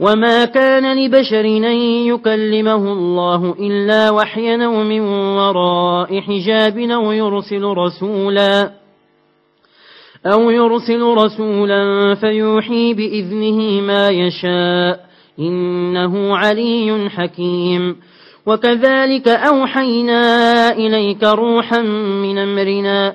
وما كان لبشر أن يكلمه الله إلا وحيا من وراء حجاب أو يرسل رسولا أو يرسل رسولا فيوحي بإذنه ما يشاء إنه علي حكيم وكذلك أوحينا إليك روحا من أمرنا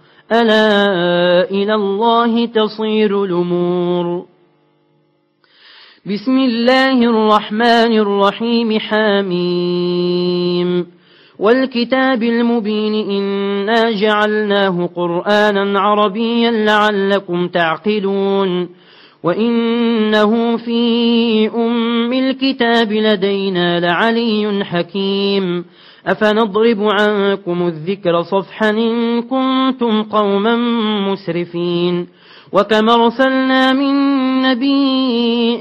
ألا إلى الله تصير الأمور. بسم الله الرحمن الرحيم حاميم والكتاب المبين إنا جعلناه قرآنا عربيا لعلكم تعقلون. وإنه في أم الكتاب لدينا لعلي حكيم. أفنضرب عنكم الذكر صفحا إن كنتم قوما مسرفين. وكما أرسلنا من نبي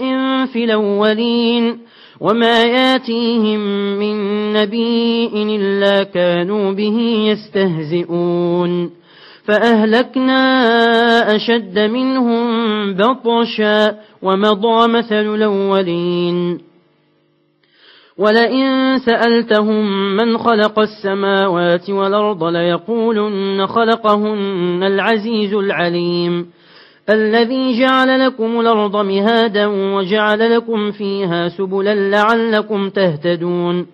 في الأولين. وما ياتيهم من نبي إلا كانوا به يستهزئون. فأهلكنا أشد منهم بطشا ومضى مثل الأولين. ولئن سألتهم من خلق السماوات والأرض ليقولن خلقهن العزيز العليم. الذي جعل لكم الأرض مهادا وجعل لكم فيها سبلا لعلكم تهتدون.